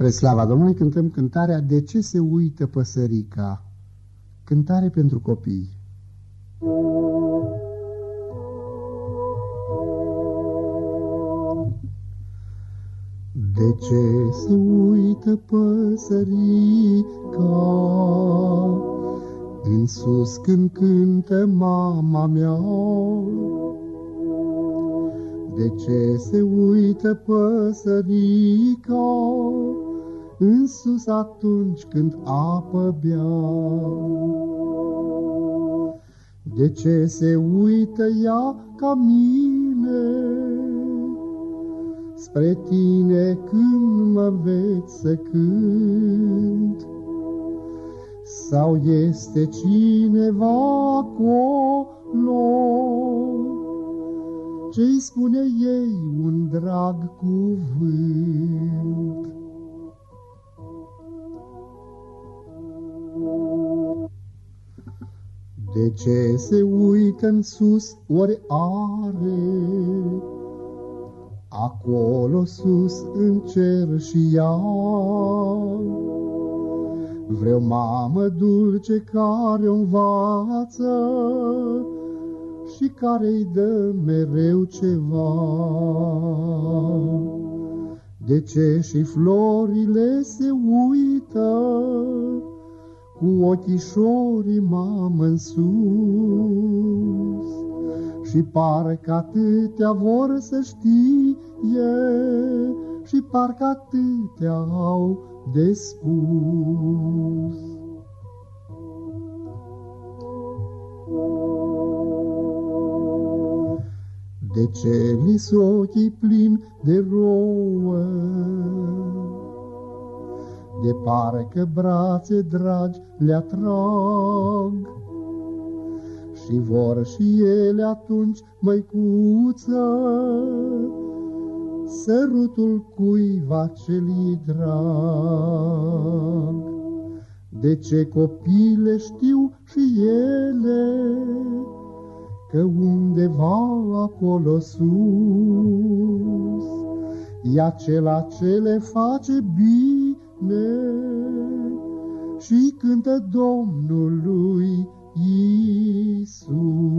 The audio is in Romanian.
Spre slava Domnului cântăm cântarea De ce se uită păsărica? Cântare pentru copii. De ce se uită păsărica În sus când cântă mama mea? De ce se uită păsărica în sus atunci când apă bea? De ce se uită ea ca mine spre tine când mă veți să cânt? Sau este cineva acolo ce-i spune ei un drag cuvânt. De ce se uită în sus ori are? Acolo sus în cer și ea Vreau mamă dulce care o învață și care îi dă mereu ceva. De ce și florile se uită cu ochișorii mamă în sus și parcă atâtea vor să știe și parcă atâtea au de spus. De ce li ochii plin de rouă? De parcă brațe dragi le atrag Și vor și ele atunci, măicuță, Sărutul cuiva ce-li drag. De ce copile știu și ele, că undeva acolo sus e acela ce le face bine și cântă Domnului Iisus.